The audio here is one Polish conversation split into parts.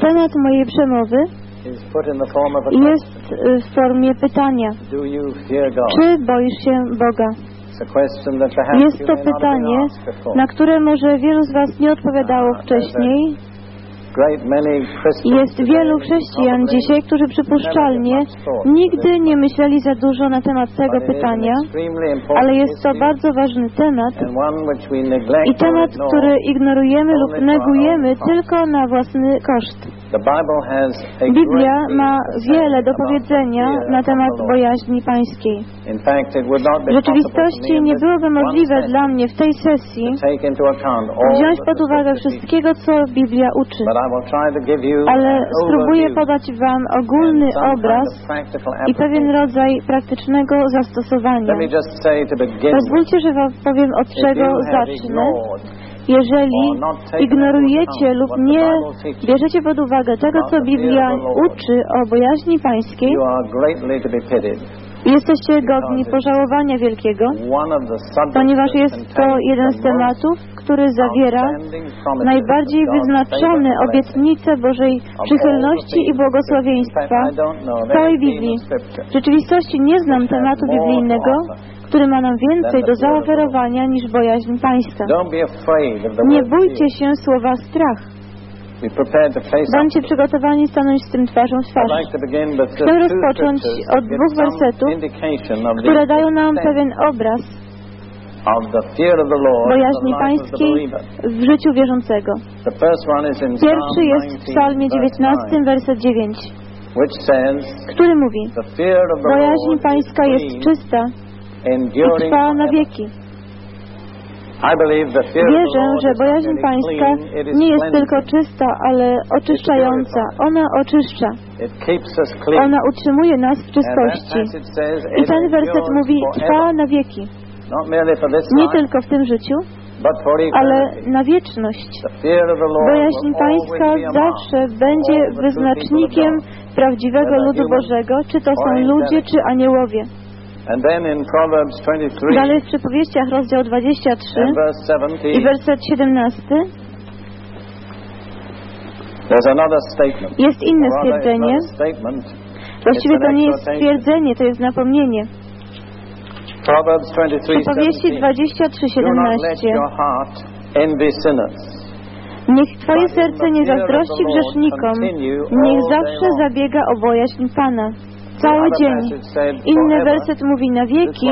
Temat mojej przemowy is put in the form of a jest y, w formie pytania. Czy boisz się Boga? Jest to pytanie, na które może wielu z Was nie odpowiadało wcześniej. Jest wielu chrześcijan dzisiaj, którzy przypuszczalnie nigdy nie myśleli za dużo na temat tego pytania, ale jest to bardzo ważny temat i temat, który ignorujemy lub negujemy tylko na własny koszt. Biblia ma wiele do powiedzenia na temat bojaźni pańskiej. W rzeczywistości nie byłoby możliwe dla mnie w tej sesji wziąć pod uwagę wszystkiego, co Biblia uczy. Ale spróbuję podać Wam ogólny obraz i pewien rodzaj praktycznego zastosowania. Pozwólcie, że Wam powiem od czego zacznę. Jeżeli ignorujecie lub nie bierzecie pod uwagę tego, co Biblia uczy o bojaźni pańskiej, jesteście godni pożałowania wielkiego, ponieważ jest to jeden z tematów, który zawiera najbardziej wyznaczone obietnice Bożej przychylności i błogosławieństwa w całej Biblii. W rzeczywistości nie znam tematu biblijnego, który ma nam więcej do zaoferowania niż bojaźń the Nie bójcie się słowa strach. Bądźcie przygotowani stanąć z tym twarzą w twarz. Chcę rozpocząć od dwóch wersetów, które dają nam pewien obraz bojaźni pańskiej w życiu wierzącego. Pierwszy jest w 19, psalmie verse 19, 9, werset 9, which says, który mówi Bojaźń pańska jest czysta i trwa na wieki. Wierzę, że bojaźń pańska nie jest tylko czysta, ale oczyszczająca. Ona oczyszcza. Ona utrzymuje nas w czystości. I ten werset mówi, trwa na wieki. Nie tylko w tym życiu, ale na wieczność. Bojaźń pańska zawsze będzie wyznacznikiem prawdziwego ludu Bożego, czy to są ludzie, czy aniołowie. And then in Proverbs 23 Dalej w przypowieściach rozdział 23 and verse 17, i werset 17 there's another statement. jest inne stwierdzenie. Właściwie to nie jest stwierdzenie, to jest napomnienie. Proverbs 23, Przypowieści 17. 23, Do not let 17 your heart envy sinners. Niech Twoje serce nie zazdrości grzesznikom, niech zawsze zabiega o bojaźń Pana. Cały dzień. Inny werset mówi na wieki,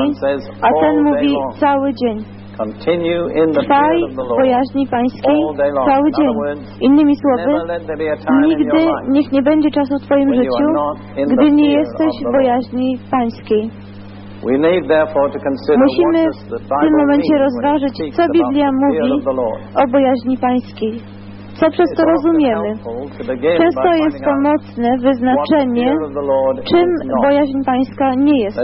a ten mówi cały dzień. Trwaj w bojaźni pańskiej cały dzień. Innymi słowy, nigdy niech nie będzie czasu w Twoim życiu, gdy nie jesteś w bojaźni pańskiej. Musimy w tym momencie rozważyć, co Biblia mówi o bojaźni pańskiej. Co przez to rozumiemy? Często jest pomocne wyznaczenie, czym bojaźń pańska nie jest.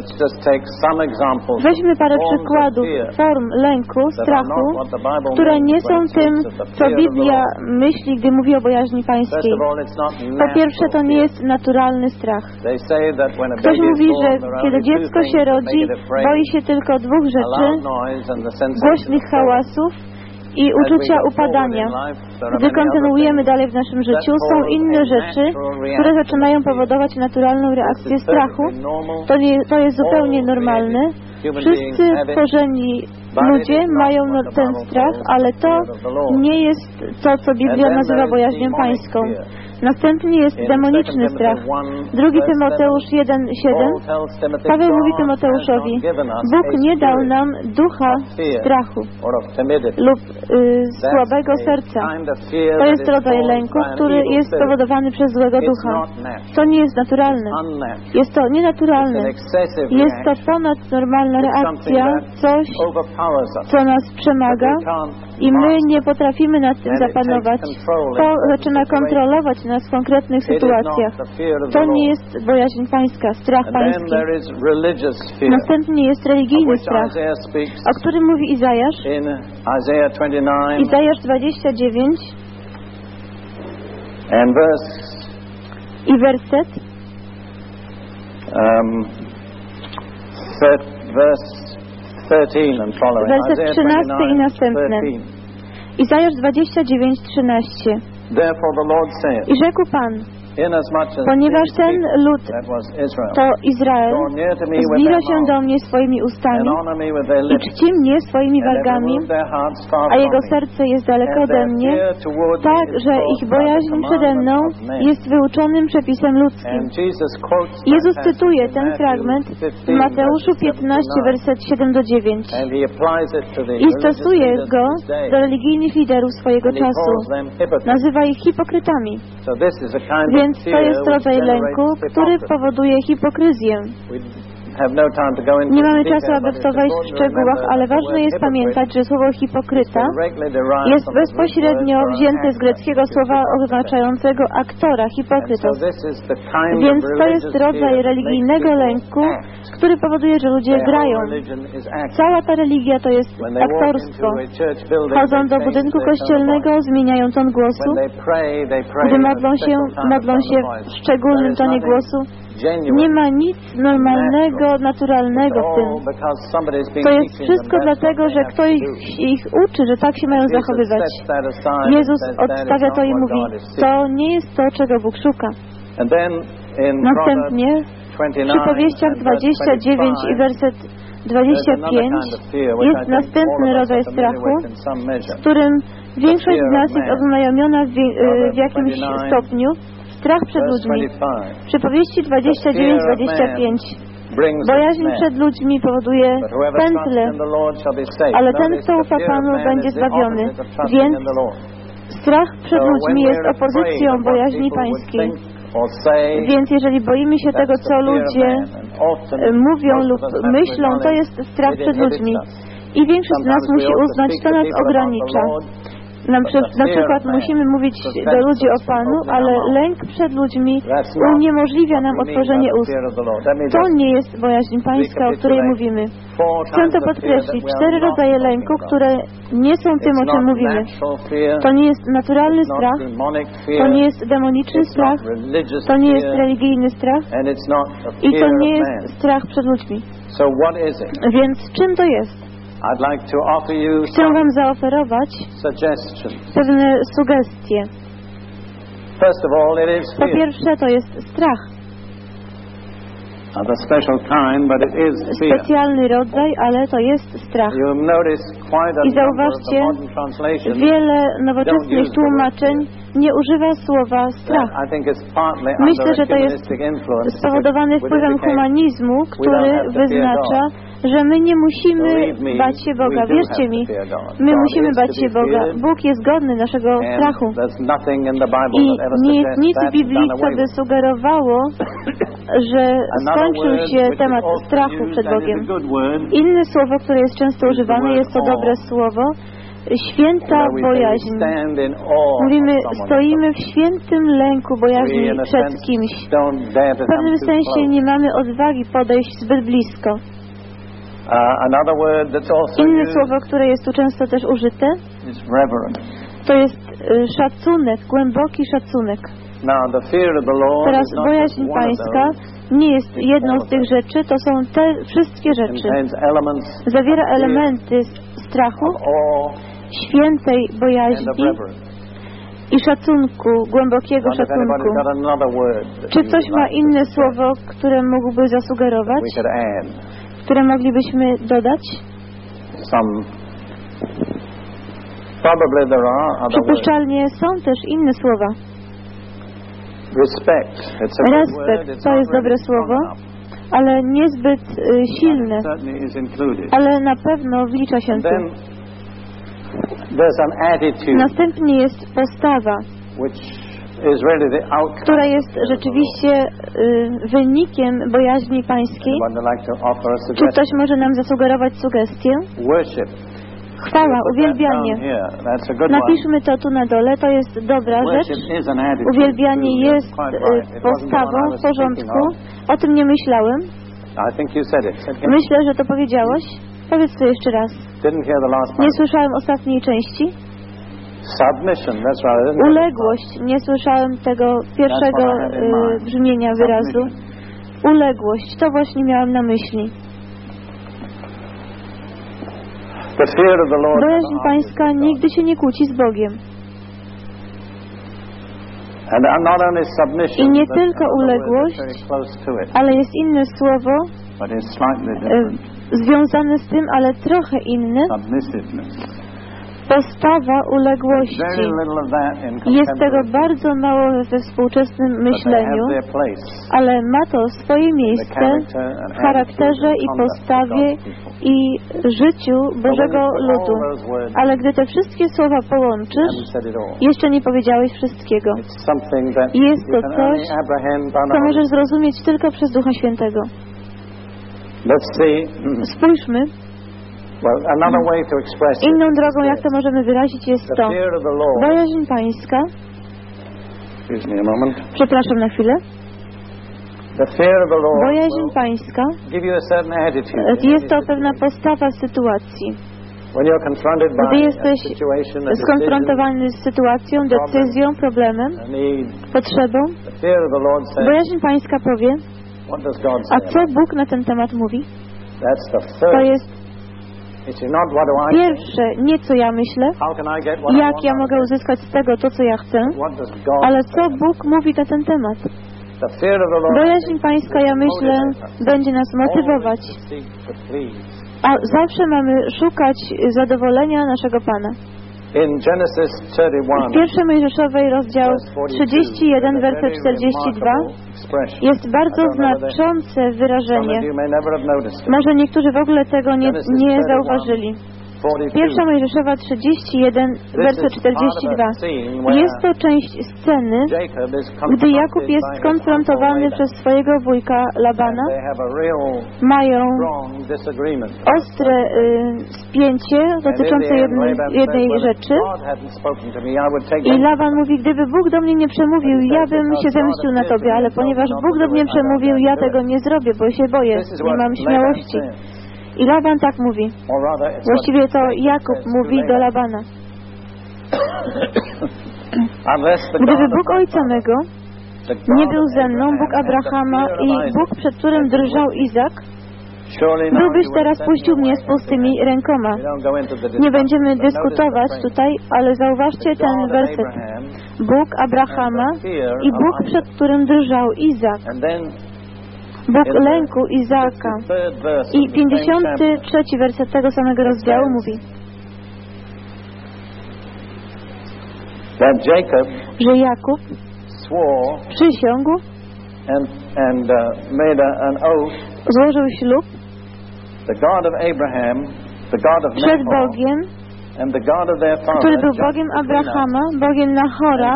Weźmy parę przykładów form lęku, strachu, które nie są tym, co Biblia myśli, gdy mówi o bojaźni pańskiej. Po pierwsze, to nie jest naturalny strach. Ktoś mówi, że kiedy dziecko się rodzi, boi się tylko dwóch rzeczy, głośnych hałasów i uczucia upadania. Gdy kontynuujemy dalej w naszym życiu, są inne rzeczy, które zaczynają powodować naturalną reakcję strachu. To, nie, to jest zupełnie normalne. Wszyscy stworzeni ludzie mają ten strach, ale to nie jest to, co Biblia nazywa bojaźnią pańską. Następnie jest demoniczny strach. Drugi Tymoteusz 1,7 Paweł mówi Tymoteuszowi, Bóg nie dał nam ducha strachu lub y, słabego serca. To jest rodzaj lęku, który jest spowodowany przez złego ducha. To nie jest naturalne. Jest to nienaturalne. Jest to ponadnormalna reakcja, coś, co nas przemaga i my nie potrafimy nad tym zapanować. To zaczyna kontrolować nas w konkretnych sytuacjach. To nie jest bojaźń pańska, strach pański. Następnie jest religijny strach, o którym mówi Izajasz. In Isaiah 29 Izajasz 29 and verse i werset um, verse 13 and following. Werset Isaiah 13 i 29, następne. 13. Izajasz 29, 13 Therefore the Lord saith, I rzekł Pan, ponieważ ten lud, to Izrael, zbliża się do mnie swoimi ustami i czci mnie swoimi wargami, a jego serce jest daleko ode mnie, tak, że ich bojaźń przede mną jest wyuczonym przepisem ludzkim. Jezus cytuje ten fragment 15, w Mateuszu verses 7 to 15, 9. werset 7 do 9 And he applies it to the i religious stosuje go do religijnych liderów swojego czasu. Nazywa ich hipokrytami. So Więc to jest rodzaj lęku, który powoduje hipokryzję. No Nie mamy czasu, aby w to wejść w szczegółach, ale ważne jest pamiętać, że słowo hipokryta jest bezpośrednio wzięte z greckiego słowa oznaczającego aktora, hipokrytos. Więc to jest rodzaj religijnego lęku, który powoduje, że ludzie grają. Cała ta religia to jest aktorstwo. Chodzą do budynku kościelnego, zmieniają ton głosu. Gdy modlą się, modlą się w szczególnym tonie głosu. Nie ma nic normalnego, naturalnego w tym. To jest wszystko dlatego, że ktoś ich uczy, że tak się mają zachowywać. Jezus odstawia to i mówi, to nie jest to, czego Bóg szuka. Następnie w 29 przypowieściach and verse 29 i 25, werset there's another 25 kind of fear which I jest następny rodzaj strachu, z którym większość z nas jest oznajamiona w, y, w jakimś stopniu. Strach przed ludźmi. 25 Przypowieści 29-25 brings Bojaźń przed ludźmi powoduje safe. Ale ten, kto ufa Panu, będzie zbawiony. Więc strach przed ludźmi jest opozycją bojaźni pańskiej. Więc jeżeli boimy się tego, co ludzie e, mówią lub myślą, to jest strach przed ludźmi. I większość z nas musi uznać, to nas ogranicza. Na, na przykład musimy mówić do ludzi o Panu, ale lęk przed ludźmi uniemożliwia nam otworzenie ust. To nie jest bojaźń pańska, o której mówimy. Chcę to podkreślić. Cztery rodzaje lęku, które nie są tym, o czym mówimy. To nie jest naturalny strach, to nie jest demoniczny strach, to nie jest religijny strach i to nie jest strach przed ludźmi. Więc czym to jest? I'd like to offer you Chcę Wam zaoferować pewne sugestie. First of all, it is Po pierwsze to jest strach. Of a special kind, but it is fear. Specjalny rodzaj, ale to jest strach. I zauważcie. Wiele nowoczesnych tłumaczeń nie używa słowa strach. Myślę, że to jest would wpływem humanizmu, który wyznacza, że my nie musimy bać się Boga. Wierzcie mi, my musimy bać się Boga. Bóg jest godny naszego strachu. I nie jest nic w Biblii, co by sugerowało, że skończył się temat strachu przed Bogiem. Inne słowo, które jest często używane, jest to dobre słowo. Święta bojaźń. Mówimy, stoimy w świętym lęku bojaźni przed kimś. W pewnym sensie nie mamy odwagi podejść zbyt blisko. Uh, Inne słowo, które jest tu często też użyte, to jest y, szacunek, głęboki szacunek. Teraz bojaźń pańska nie jest jedną z tych rzeczy, to są te wszystkie rzeczy. Zawiera elementy strachu, świętej bojaźni i szacunku, głębokiego szacunku. Czy ktoś would ma inne słowo, które mógłby zasugerować, które moglibyśmy dodać? Przypuszczalnie są też inne słowa. Respekt to jest dobre słowo, ale niezbyt y, silne. Ale na pewno wlicza się tu. There's an attitude Następnie jest postawa, which is really the outcome. która jest rzeczywiście y, wynikiem bojaźni pańskiej. Like Czy ktoś może nam zasugerować sugestię? Worship. Chwała, uwielbianie. Napiszmy to tu na dole, to jest dobra rzecz. Uwielbianie jest y, postawą w porządku. O tym nie myślałem. Myślę, że to powiedziałeś. Powiedz to jeszcze raz. Nie słyszałem ostatniej części. Uległość. Nie słyszałem tego pierwszego y, brzmienia wyrazu. Uległość. To właśnie miałem na myśli. Bojaźń pańska nigdy się nie kłóci z Bogiem. I nie tylko uległość, ale jest inne słowo związane z tym, ale trochę. Submissiveness. Postawa uległości. Jest tego bardzo mało we współczesnym myśleniu, ale ma to swoje miejsce w charakterze i postawie i życiu Bożego ludu. Ale gdy te wszystkie słowa połączysz, jeszcze nie powiedziałeś wszystkiego. Jest to coś, Co możesz zrozumieć tylko przez Ducha Świętego. Let's see. Spójrzmy, Well, another way to express it inną drogą jak to możemy wyrazić jest to. Bojaźń Pańska, me a moment. przepraszam na chwilę, The fear of the Lord bojaźń Pańska give you a certain attitude. e, jest to pewna postawa sytuacji. When you're confronted by Gdy a jesteś situation, a skonfrontowany z sytuacją, decyzją, problemem, a need, potrzebą, the fear of the Lord says, bojaźń Pańska powie, a co Bóg na ten temat mówi? To jest pierwsze, nie co ja myślę, jak ja mogę uzyskać z tego to, co ja chcę, ale co? Bóg mówi na ten temat. Bojaźń Pańska, ja myślę, będzie nas motywować, a zawsze mamy szukać zadowolenia naszego Pana. W 31, pierwszej Mojżeszowej rozdział verse 42, 31, there's a werset very 42 remarkable expression. jest bardzo znaczące wyrażenie. Może niektórzy w ogóle tego nie, nie zauważyli. 42. Pierwsza Mojżeszowa 31, This werset is part of 42. a scene where Jest to część sceny, gdy Jakub jest skonfrontowany przez swojego wujka Laban. Labana. Mają ostre y, spięcie dotyczące jednej, jednej said, "Well, if rzeczy. I would take I them." Laban mówi, gdyby Bóg do mnie nie przemówił, ja bym się zemścił na tobie, ale ponieważ Bóg do mnie przemówił, ja tego nie zrobię, bo się boję, nie mam śmiałości. I Laban tak mówi. Właściwie to Jakub mówi do Laban. Labana. Gdyby Bóg Ojca mego nie był ze mną, Bóg Abrahama i Bóg, przed którym drżał Izak, byłbyś teraz puścił mnie z pustymi rękoma. Nie będziemy dyskutować tutaj, ale zauważcie ten werset. Bóg Abrahama i Bóg, przed którym drżał Izak. Bóg lęku verse I of the same chapter. 53 werset tego samego rozdziału mówi, że Jakub przysiągł, uh, złożył ślub przed Bogiem, który był Bogiem. Abrahama, Bogiem Nahora.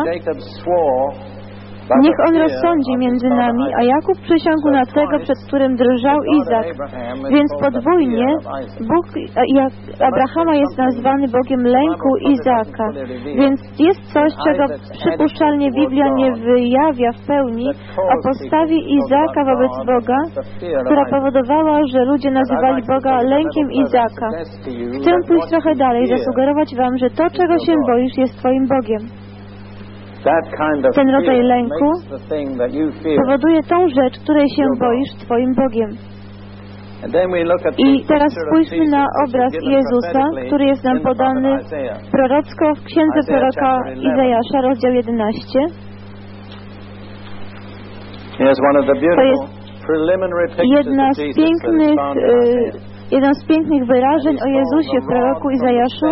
Niech on rozsądzi między nami, a. Jakub przysiągł na tego, przed którym drżał Izak. Więc podwójnie. Bóg jak Abrahama jest nazwany Bogiem lęku Izaka. Więc jest coś, czego przypuszczalnie Biblia nie wyjawia w pełni o postawie Izaka wobec Boga, która powodowała, że ludzie nazywali Boga lękiem Izaka. Chcę pójść trochę dalej, zasugerować Wam, że to, czego się boisz, jest Twoim Bogiem. Ten rodzaj lęku Powoduje tą rzecz, której się boisz, Twoim Bogiem. I teraz spójrzmy na obraz Jezusa, który jest nam podany prorocko w księdze proroka Izajasza, rozdział 11. To jest Jedna z pięknych, jedno z pięknych wyrażeń o Jezusie w proroku Izajaszu.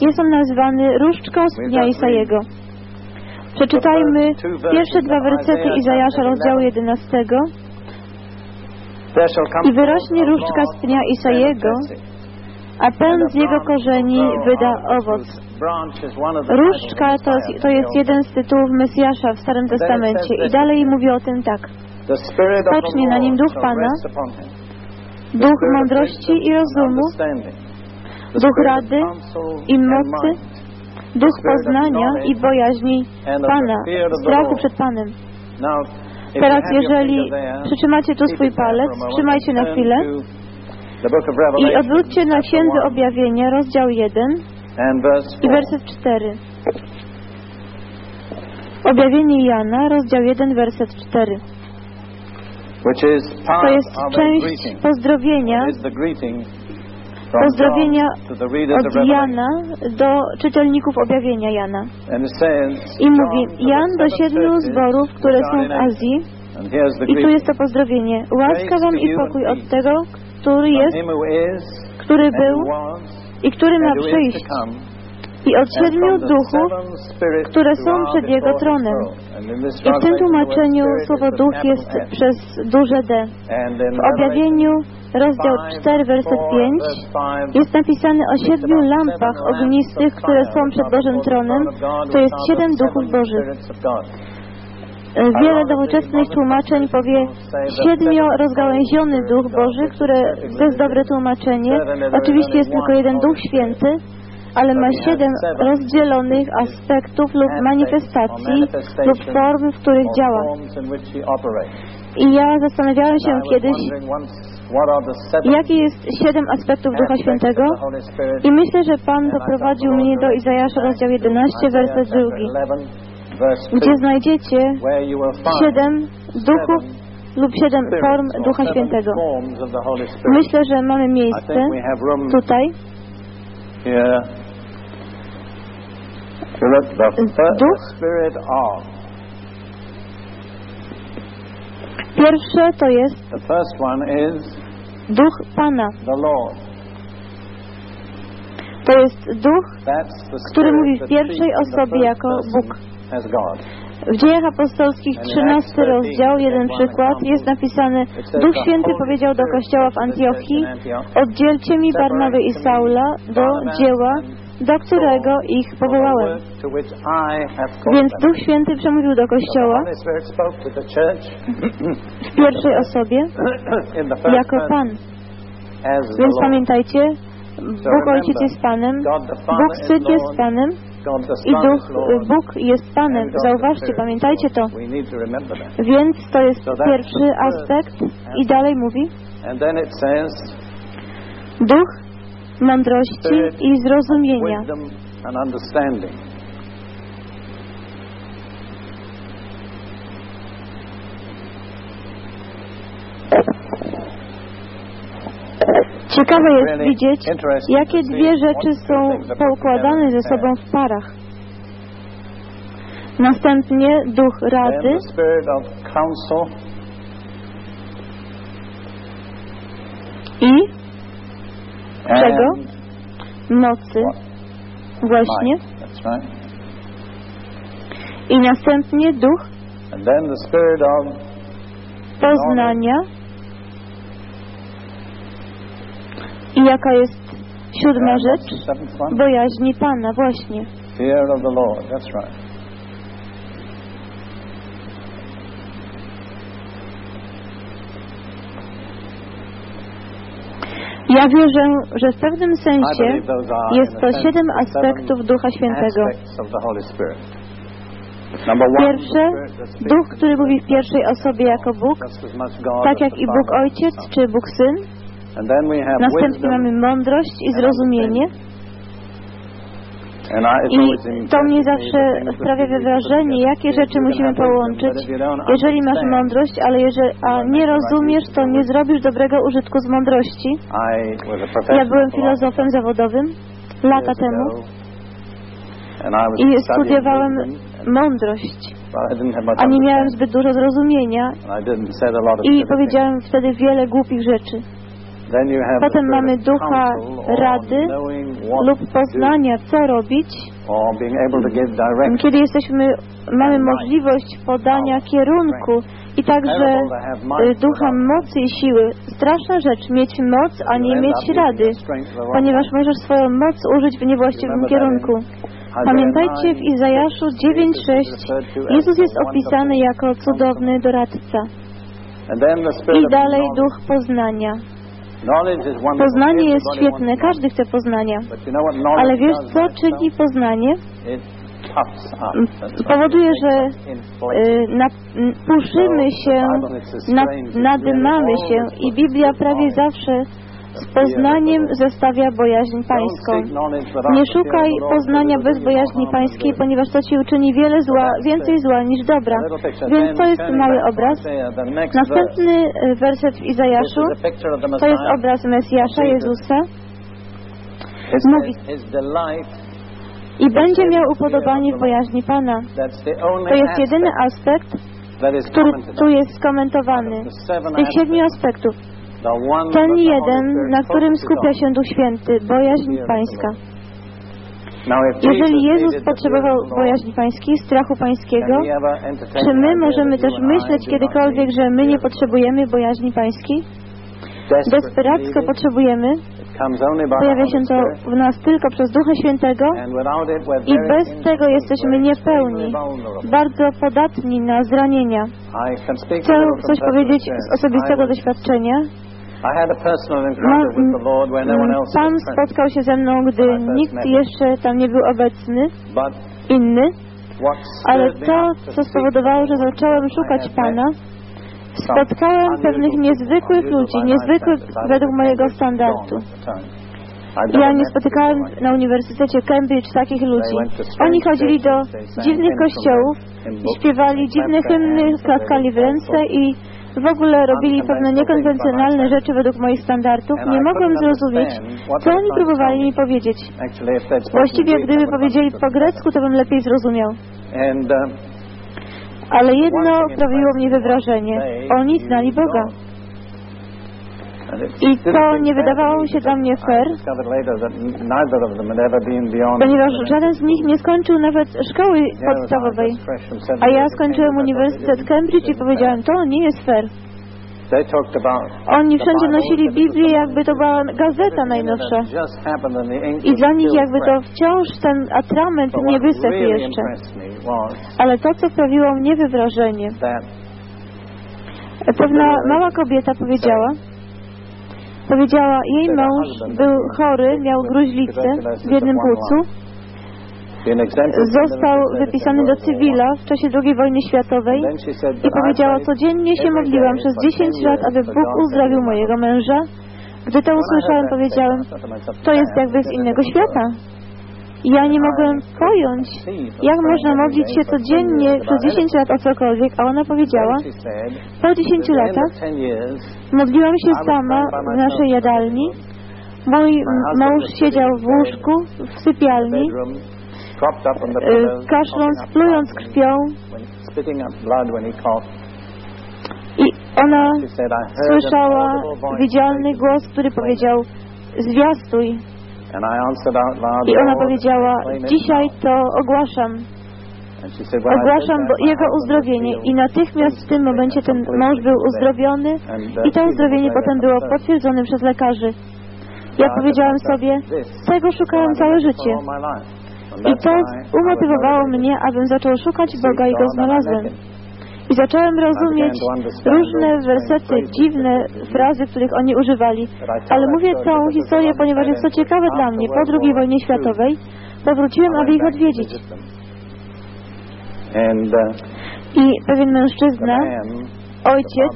Jest on nazwany różdżką z dnia Isajego. Przeczytajmy pierwsze dwa wersety. Izajasza, rozdziału 11. I wyrośnie różdżka z pnia Isajego, a pęd z jego korzeni wyda owoc. Różdżka to, to jest jeden z tytułów Mesjasza w Starym Testamencie. I dalej mówi o tym tak. Spocznie na nim duch Pana, Duch mądrości i rozumu, duch rady i mocy, duch poznania i bojaźni Pana, strachu przed Panem. Teraz, jeżeli przytrzymacie tu swój palec, trzymajcie na chwilę i odwróćcie na Księdze Objawienia, rozdział 1 i werset 4. Objawienie Jana, rozdział 1, werset 4. To jest część pozdrowienia pozdrowienia od. Jana do czytelników objawienia Jana. I mówi, Jan do siedmiu zborów, które są w. Azji. I tu jest to pozdrowienie. Łaska wam i pokój od tego, który jest, który był i który ma przyjść. I od siedmiu duchów, które są przed Jego tronem. I w tym tłumaczeniu słowo duch jest przez duże D. W objawieniu rozdział 4, werset 5 jest napisane o siedmiu lampach ognistych, które są przed Bożym tronem. To jest siedem duchów Bożych. Wiele nowoczesnych tłumaczeń powie siedmio rozgałęziony duch Boży, które to jest dobre tłumaczenie. Oczywiście jest tylko jeden duch święty, ale ma siedem rozdzielonych aspektów lub manifestacji lub form, w których działa. I ja zastanawiałem się kiedyś, jakie jest siedem aspektów Ducha Świętego? i myślę, że Pan poprowadził mnie do Izajasza rozdział 11, werset 2, gdzie znajdziecie siedem duchów lub siedem form Ducha Świętego. Myślę, że mamy miejsce tutaj. Duch. Pierwsze to jest Duch Pana. To jest Duch, który mówi w pierwszej osobie jako Bóg. W Dziejach Apostolskich 13 rozdział, jeden przykład, jest napisane Duch Święty powiedział do kościoła w Antiochii Oddzielcie mi Barnabę i Saula do dzieła, do którego ich powołałem. Więc. Duch Święty przemówił do kościoła w pierwszej osobie jako Pan. Więc pamiętajcie, Bóg Ojciec jest Panem, Bóg Syn jest Panem i Duch, Bóg jest Panem. Zauważcie, pamiętajcie to. Więc to jest pierwszy aspekt. I dalej mówi Duch mądrości i zrozumienia. Ciekawe jest widzieć, jakie dwie rzeczy są poukładane ze sobą w parach. Następnie duch rady the spirit of counsel i czego? and Mocy. Właśnie. I następnie duch poznania. I jaka jest siódma rzecz? Bojaźni Pana, właśnie. Fear of the Lord. That's right. Ja wierzę, że w pewnym sensie jest to siedem aspektów Ducha Świętego. Pierwsze, duch, który mówi w pierwszej osobie jako Bóg, tak jak i Bóg Ojciec czy Bóg Syn. Następnie mamy mądrość i zrozumienie. I, to mnie zawsze sprawia wrażenie, jakie rzeczy musimy połączyć. Jeżeli masz mądrość, ale jeżeli, a nie rozumiesz, to nie zrobisz dobrego użytku z mądrości. Ja byłem filozofem zawodowym lata temu. I studiowałem mądrość, a nie miałem zbyt dużo zrozumienia. I powiedziałem wtedy wiele głupich rzeczy. Potem mamy ducha rady lub poznania, co robić, kiedy jesteśmy, mamy możliwość podania kierunku i także y, ducha mocy i siły. Straszna rzecz mieć moc, a nie mieć rady, ponieważ możesz swoją moc użyć w niewłaściwym kierunku. Pamiętajcie w 9, Izajaszu 9:6 Jesus is referred to as Jezus jest opisany jako cudowny doradca. I dalej duch poznania. Poznanie jest świetne, każdy chce poznania. Ale wiesz co czyni poznanie? Mm, powoduje, że. Y, na, m, puszymy się, na, nadymamy się i Biblia prawie zawsze z poznaniem zestawia bojaźń pańską. Nie szukaj poznania bez bojaźni pańskiej, ponieważ to ci uczyni wiele zła, więcej zła niż dobra. Więc to jest mały obraz. Następny y, werset w Izajaszu to jest obraz Mesjasza, Jezusa. Mówi, i będzie miał upodobanie w bojaźni Pana. To jest jedyny aspekt, który tu jest skomentowany. Z tych siedmiu aspektów. Ten jeden, na którym skupia się Duch Święty, bojaźń Pańska. Jeżeli Jezus potrzebował bojaźni Pańskiej, strachu Pańskiego, czy my możemy też myśleć kiedykolwiek, że my nie potrzebujemy bojaźni Pańskiej? Desperacko potrzebujemy. Pojawia się to w nas tylko przez Ducha Świętego i bez tego jesteśmy niepełni, bardzo podatni na zranienia. Chcę coś powiedzieć z osobistego doświadczenia. No, Pan spotkał się ze mną, gdy nikt jeszcze tam nie był obecny, inny, ale to, co spowodowało, że zacząłem szukać Pana, spotkałem pewnych niezwykłych ludzi, niezwykłych według mojego standardu. Ja nie spotykałem na Uniwersytecie Cambridge takich ludzi. Oni chodzili do dziwnych kościołów, śpiewali dziwne hymny, klaskali w ręce i w ogóle robili pewne niekonwencjonalne rzeczy według moich standardów. Nie mogłem zrozumieć, co oni próbowali mi powiedzieć. Właściwie gdyby powiedzieli po grecku, to bym lepiej zrozumiał. uh, Ale jedno sprawiło mnie wywrażenie. Oni znali Boga. I to nie wydawało się dla mnie fair, ponieważ żaden z nich nie skończył nawet szkoły podstawowej. A ja skończyłem Uniwersytet Cambridge i powiedziałem, to nie jest fair. Oni wszędzie nosili Biblię, jakby to była gazeta najnowsza. I dla nich jakby to wciąż ten atrament nie wysechł jeszcze. Ale to, co sprawiło mnie wywrażenie, pewna mała kobieta powiedziała, powiedziała, jej mąż był chory, miał gruźlicę w jednym płucu, został wypisany do cywila w czasie II wojny światowej i powiedziała, codziennie się modliłam przez for 10 10 lat, aby Bóg uzdrowił mojego męża. Gdy to usłyszałem, powiedziałem, to jest "Man, jakby z innego świata. Word." I ja nie mogłem pojąć, jak można modlić się codziennie przez 10 lat o cokolwiek, a ona powiedziała, po "At 10 the end latach of 10 years, modliłam się sama w naszej jadalni. Mój mąż siedział w łóżku w sypialni, pillows, kaszląc, plując krwią i ona słyszała widzialny głos, który powiedział zwiastuj. I ona "Lord, powiedziała, dzisiaj now." to ogłaszam. Ogłaszam jego uzdrowienie. I natychmiast w tym momencie ten mąż był uzdrowiony uh, i to uzdrowienie potem było potwierdzone przez lekarzy. Ja powiedziałem sobie, myself, "This tego szukałem całe życie. for all my life." And I to umotywowało mnie, abym zaczął szukać Boga i Go znalazłem. I zacząłem rozumieć różne wersety, dziwne frazy, których oni używali. Ale mówię całą historię, ponieważ jest to ciekawe dla mnie. Po II wojnie światowej powróciłem, aby ich odwiedzić. Uh, I pewien mężczyzna, ojciec,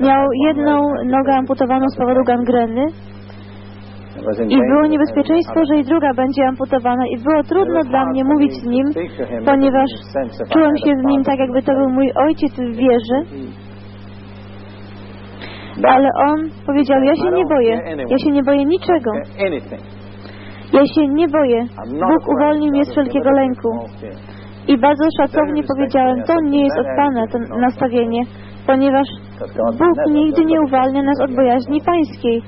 miał jedną nogę amputowaną z powodu gangreny i było niebezpieczeństwo, że i druga będzie amputowana i było trudno dla mnie mówić z nim, ponieważ czułem się z nim tak, jakby to był mój ojciec w wierze, ale on powiedział, ja się nie boję, ja się nie boję niczego, ja się nie boję, Bóg uwolnił mnie z wszelkiego lęku. I bardzo szacownie powiedziałem, to nie jest od Pana to nastawienie, ponieważ Bóg nigdy nie uwalnia nas od bojaźni pańskiej.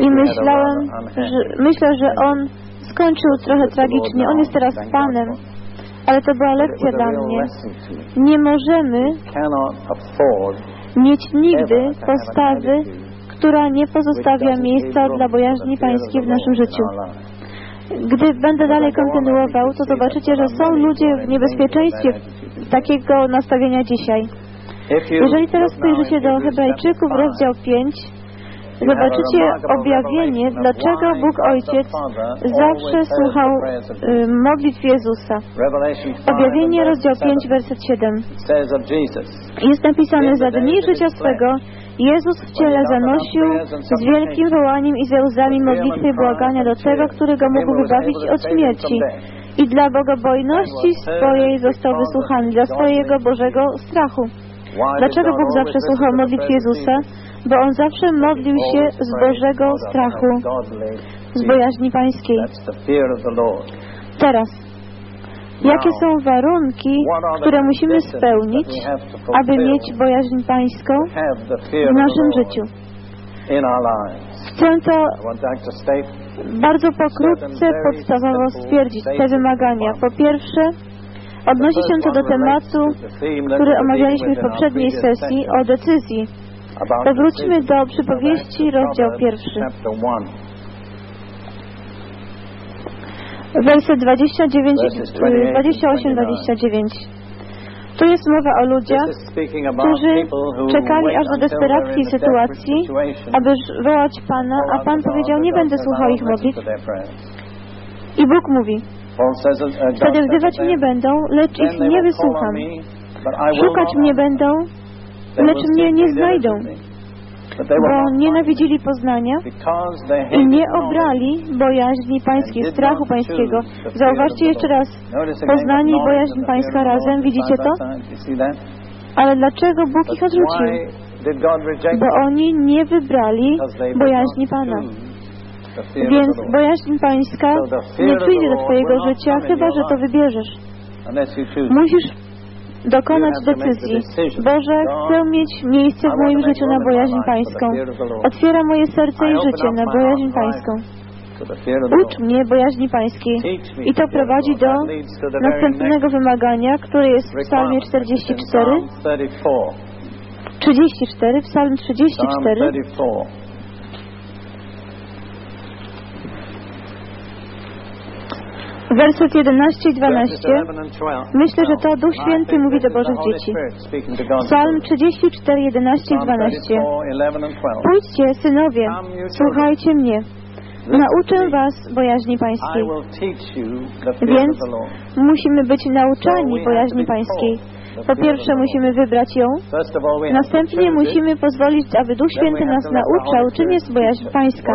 I myślałem, że, myślę, że On skończył trochę tragicznie. On jest teraz Panem, ale to była lekcja dla mnie. Nie możemy mieć nigdy postawy, która nie pozostawia miejsca dla bojaźni pańskiej w naszym życiu. Gdy będę dalej kontynuował, to zobaczycie, że są ludzie w niebezpieczeństwie takiego nastawienia dzisiaj. Jeżeli teraz spojrzycie do Hebrajczyków, rozdział 5, you have a zobaczycie objawienie, dlaczego Bóg Ojciec zawsze słuchał y, modlitw Jezusa. Revelation 5 Objawienie, rozdział verse 5, 7 werset 7. says of Jesus, Jest napisane, za dni życia swego Jezus w ciele zanosił z wielkim wołaniem i ze łzami modlitwy i błagania do tego, który go mógł wybawić od śmierci. I dla bogobojności swojej został wysłuchany, dla swojego Bożego strachu. Dlaczego Bóg zawsze słuchał modlitw Jezusa? Bo On zawsze modlił się z Bożego strachu. z bojaźni pańskiej. Teraz, jakie są warunki, które musimy spełnić, aby mieć bojaźń pańską w naszym życiu? Chcę to bardzo pokrótce, podstawowo stwierdzić te wymagania. Po pierwsze, odnosi się to do tematu, który omawialiśmy w poprzedniej sesji o decyzji. Powróćmy do przypowieści, rozdział pierwszy. Werset 29, 28-29. Tu jest mowa o ludziach, którzy czekali aż do desperacji sytuacji, aby wołać Pana, a Pan powiedział, nie będę słuchał ich modlitw. I Bóg mówi, wtedy wzywać mnie będą, lecz ich nie wysłucham. Szukać mnie będą, lecz mnie nie znajdą, bo nienawidzili poznania i nie obrali bojaźni pańskiej, strachu pańskiego. Zauważcie jeszcze raz, poznanie i bojaźń pańska razem, widzicie to? Ale dlaczego Bóg ich odrzucił? Bo oni nie wybrali bojaźni Pana. Więc bojaźń pańska nie przyjdzie do Twojego życia, chyba że to wybierzesz. Musisz dokonać decyzji. Boże, chcę mieć miejsce w moim życiu na bojaźń Pańską. Otwiera moje serce i życie na bojaźń Pańską. Ucz mnie bojaźni Pańskiej. I to prowadzi do następnego wymagania, które jest w psalmie 44. 34, psalm 34. Werset 11 i 12. Myślę, że to Duch Święty mówi do Bożych dzieci. Psalm 34, 11 i 12. Pójdźcie, synowie, słuchajcie mnie. Nauczę was bojaźni pańskiej. Więc musimy być nauczani bojaźni pańskiej. Po pierwsze musimy wybrać ją, następnie musimy pozwolić, aby Duch Święty nas nauczał, czym jest bojaźń pańska.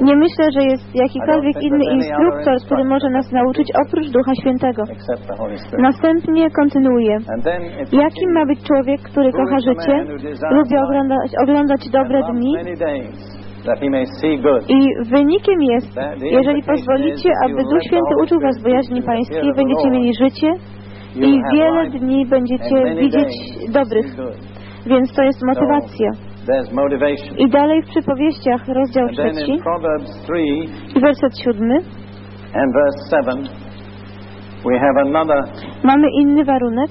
Nie myślę, że jest jakikolwiek inny instruktor, który może nas nauczyć oprócz Ducha Świętego. Następnie kontynuuje. Jakim ma być człowiek, który kocha życie, lubi oglądać, oglądać dobre dni? i wynikiem jest, jeżeli pozwolicie, aby Duch Święty uczył Was bojaźni pańskiej, będziecie mieli życie i wiele dni będziecie widzieć dobrych. Więc to jest motywacja. I dalej w przypowieściach, rozdział trzeci. I werset siódmy. mamy inny warunek,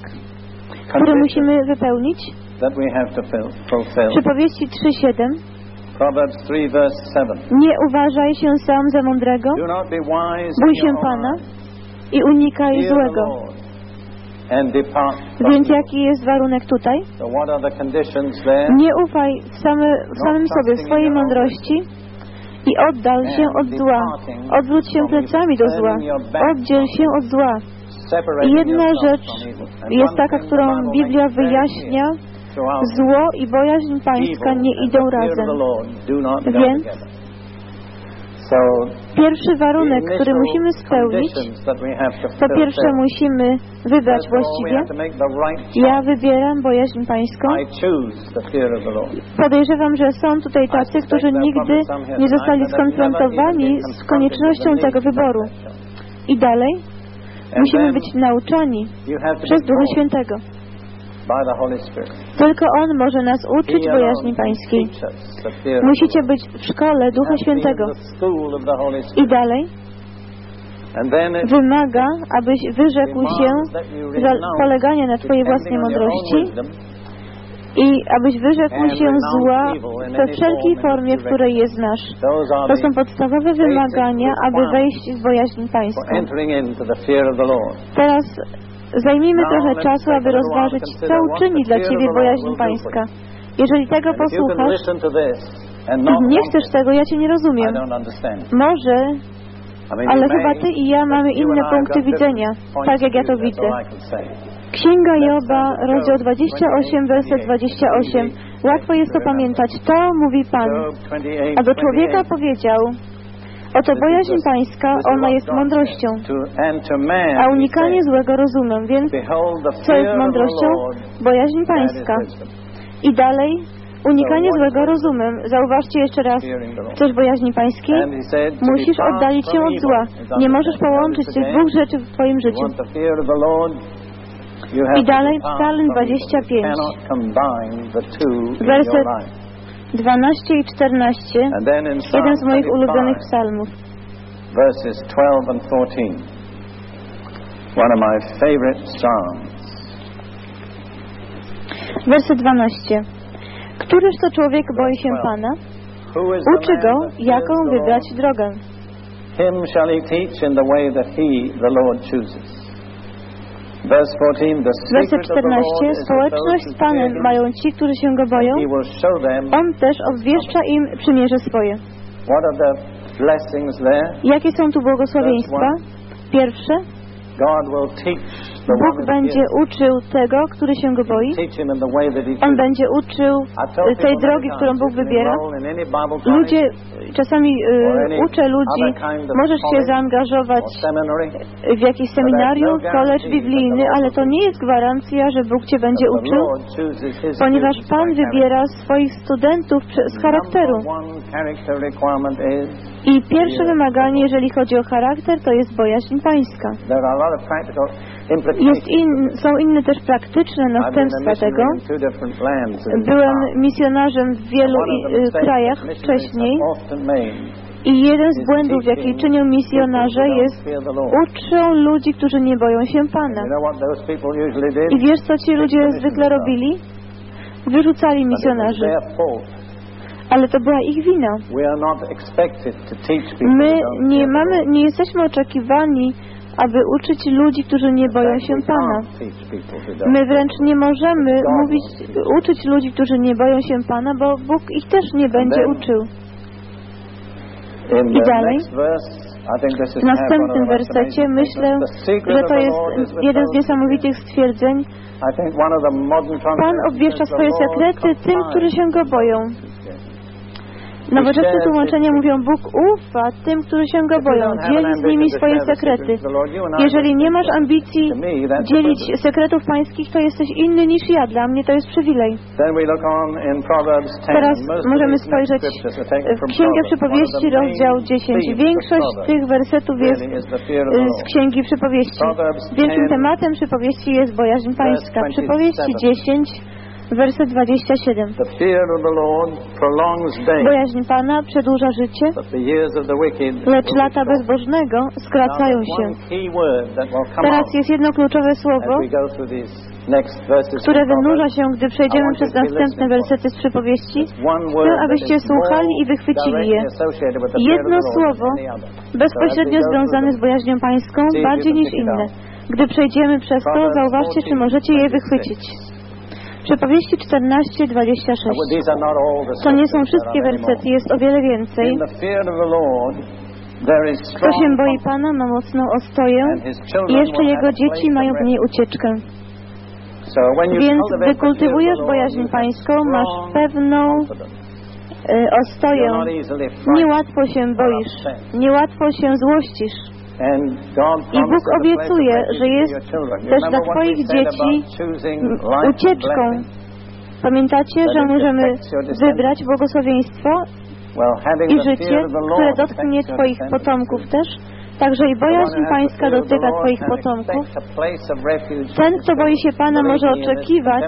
który musimy wypełnić. Przypowieści 3:7 Nie uważaj się sam za mądrego, bój się Pana i unikaj złego. Więc jaki jest warunek tutaj? Nie ufaj same, samym sobie swojej mądrości i oddal się od zła. Odwróć się plecami do zła. Oddziel się od zła. I jedna rzecz jest taka, którą Biblia wyjaśnia. Zło i bojaźń pańska nie idą razem. Więc Pierwszy warunek, który musimy spełnić, po pierwsze musimy wybrać właściwie. Ja wybieram bojaźń pańską. Podejrzewam, że są tutaj tacy, którzy nigdy nie zostali skonfrontowani z koniecznością tego wyboru. I dalej musimy być nauczani przez Ducha Świętego. Tylko On może nas uczyć bojaźni pańskiej. Musicie być w szkole Ducha Świętego. I dalej wymaga, abyś wyrzekł się polegania na Twojej własnej mądrości i abyś wyrzekł się zła we wszelkiej formie, w której je znasz. To są podstawowe wymagania, aby wejść w bojaźń pańską. Teraz Zajmijmy trochę czasu, aby rozważyć, co uczyni dla Ciebie bojaźń Pańska. Jeżeli tego posłuchasz i nie chcesz tego, ja Cię nie rozumiem. Może, ale chyba Ty i ja mamy inne punkty widzenia, tak jak ja to widzę. Księga Joba, rozdział 28, werset 28. Łatwo jest to pamiętać. To mówi Pan. A do człowieka powiedział, Oto bojaźń pańska, ona jest mądrością, a unikanie złego rozumem. Więc co jest mądrością? Bojaźń pańska. I dalej Unikanie złego rozumem. Zauważcie jeszcze raz. Chcesz bojaźni pańskiej? Musisz oddalić się od zła. Nie możesz połączyć tych dwóch rzeczy w Twoim życiu. I dalej Psalm from evil. 25. You cannot combine the two in Werset. 12 i 14. And then in Psalm Jeden z moich 25, ulubionych psalmów. verses 12 and 14. One of my favorite psalms. Werset 12. Któryż to człowiek boi się Pana? Uczy go, jaką wybrać drogę. Him shall he teach in the way that he, the Lord, chooses. Verse 14, the Werset secret of the Lord 14. is with Społeczność z Panem mają ci, którzy się Go boją. On też obwieszcza im przymierze swoje. Jakie są tu błogosławieństwa? Pierwsze, Bóg będzie uczył tego, który się Go boi. On będzie uczył tej drogi, którą Bóg wybiera. Ludzie, czasami any uczę ludzi, możesz się zaangażować w jakieś seminarium, kolecz biblijny, ale to nie jest gwarancja, że Bóg Cię będzie uczył, ponieważ Pan wybiera swoich studentów z charakteru. I pierwsze wymaganie, jeżeli chodzi o charakter, to jest bojaźń pańska. Jest in, są inne też praktyczne następstwa tego. Byłem misjonarzem w wielu i- y, krajach wcześniej. i jeden z błędów, jaki czynią misjonarze jest uczą ludzi, którzy nie boją się Pana. I wiesz, co ci ludzie zwykle robili? Wyrzucali misjonarzy, ale to była ich wina. My nie mamy, nie jesteśmy oczekiwani, aby uczyć ludzi, którzy nie boją się Pana. My wręcz nie możemy mówić, uczyć ludzi, którzy nie boją się Pana, bo Bóg ich też nie będzie uczył. I dalej, W następnym wersecie myślę, że to jest jeden z niesamowitych stwierdzeń. Pan obwieszcza swoje sekrety tym, którzy się Go boją. Nowoczesne tłumaczenia mówią, Bóg ufa tym, którzy się Go boją, dzieli z nimi swoje sekrety. Jeżeli nie masz ambicji dzielić sekretów pańskich, to jesteś inny niż ja. Dla mnie to jest przywilej. Teraz możemy spojrzeć w Księgę Przypowieści, rozdział 10. Większość tych wersetów jest y, z Księgi Przypowieści. Wielkim tematem przypowieści jest bojaźń pańska. Przypowieści 10, werset 27. Bojaźń Pana przedłuża życie, lecz lata bezbożnego skracają się. Teraz jest jedno kluczowe słowo, które wynurza się, gdy przejdziemy przez następne wersety z przypowieści. Chcę, abyście słuchali i wychwycili je. Jedno słowo bezpośrednio związane z bojaźnią pańską, bardziej niż inne. Gdy przejdziemy przez to, zauważcie, czy możecie je wychwycić. Przypowieści 14, 26. To nie są wszystkie wersety, jest o wiele więcej. Kto się boi Pana, ma mocną ostoję i jeszcze Jego dzieci mają w niej ucieczkę. Więc gdy kultywujesz bojaźń pańską, masz pewną y, ostoję. Niełatwo się boisz, niełatwo się złościsz. I Bóg obiecuje, że jest też dla Twoich dzieci ucieczką. Pamiętacie, że możemy wybrać błogosławieństwo i życie, które dotknie Twoich potomków też? Także i bojaźń pańska dotyka Twoich potomków. Ten, kto boi się Pana, może oczekiwać,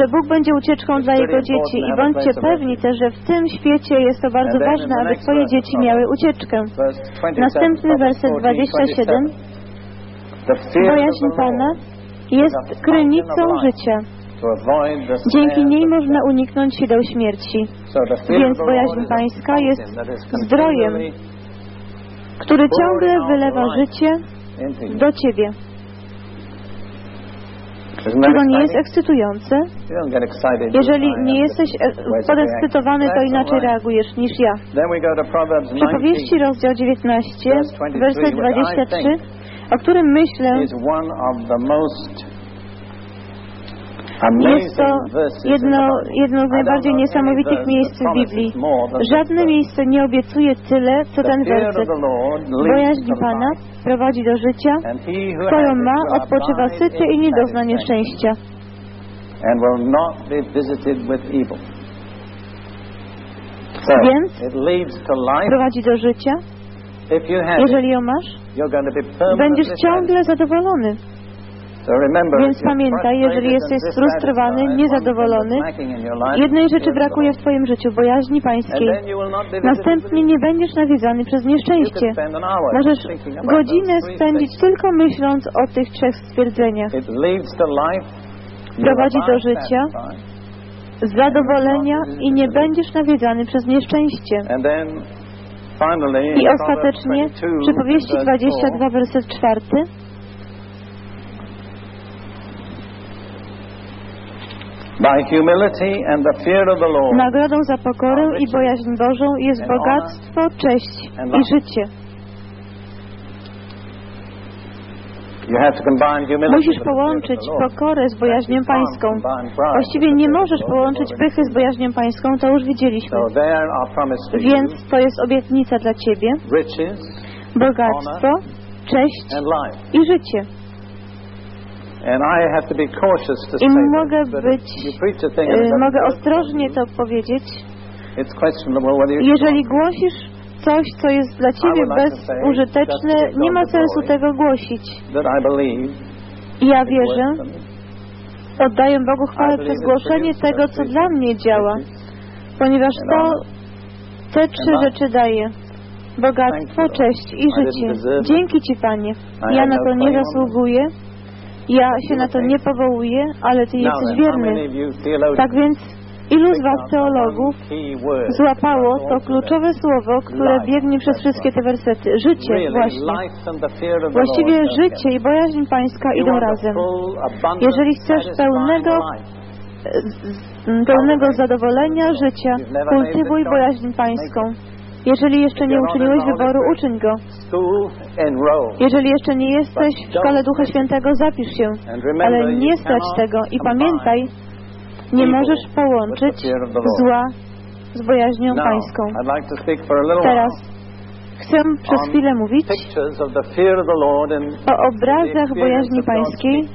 że Bóg będzie ucieczką dla jego dzieci i bądźcie pewni też, że w tym świecie jest to bardzo ważne, aby Twoje dzieci miały ucieczkę. Następny werset 27. Bojaźń Pana jest krynicą życia. Dzięki niej można uniknąć sideł śmierci. Więc bojaźń pańska jest zdrojem, który ciągle wylewa życie do Ciebie. Czy to nie jest ekscytujące? Jeżeli nie jesteś e, podekscytowany, to inaczej reagujesz niż ja. Przypowieści rozdział 19, werset 23, o którym myślę, jest to jedno, jedno z najbardziej niesamowitych miejsc w Biblii. Żadne miejsce nie obiecuje tyle, co ten werset. Bojaźń Pana prowadzi do życia, kto ją ma, odpoczywa syty i nie dozna nieszczęścia. Więc prowadzi do życia. Jeżeli ją masz, będziesz ciągle zadowolony. Więc pamiętaj, jeżeli jesteś sfrustrowany, niezadowolony, jednej rzeczy brakuje w. Twoim życiu, bojaźni pańskiej. Następnie nie będziesz nawiedzany przez nieszczęście. Możesz godzinę spędzić tylko myśląc o tych trzech stwierdzeniach. Prowadzi do życia. Zadowolenia i nie będziesz nawiedzany przez nieszczęście. I ostatecznie 22, przypowieści verse 22, werset 4. By humility and the fear of the Lord, Nagrodą za pokorę i bojaźń Bożą jest bogactwo, cześć i życie. Musisz połączyć pokorę z bojaźnią pańską. Właściwie nie możesz połączyć pychy z bojaźnią pańską, to już widzieliśmy. Więc to jest obietnica dla Ciebie, bogactwo, cześć i życie. I mogę być, y, mogę ostrożnie to powiedzieć. Jeżeli głosisz coś, co jest dla Ciebie bezużyteczne, nie ma sensu tego głosić. ja wierzę, oddaję Bogu chwałę przez głoszenie tego, co dla mnie działa, ponieważ to te trzy rzeczy daje. Bogactwo, cześć i życie. Dzięki Ci, Panie. Ja na to nie zasługuję, ja się na to nie powołuję, ale Ty jesteś wierny. Tak więc ilu z Was teologów złapało to kluczowe słowo, które biegnie przez wszystkie te wersety? Życie, właśnie. Właściwie życie i bojaźń Pańska idą razem. Jeżeli chcesz pełnego z- pełnego zadowolenia życia, kultywuj bojaźń pańską. Jeżeli jeszcze nie uczyniłeś wyboru, uczyń go. Jeżeli jeszcze nie jesteś w szkole Ducha Świętego, zapisz się. Ale nie strać cannot tego. I pamiętaj, nie możesz połączyć zła z bojaźnią pańską. Teraz chcę przez chwilę mówić o obrazach bojaźni pańskiej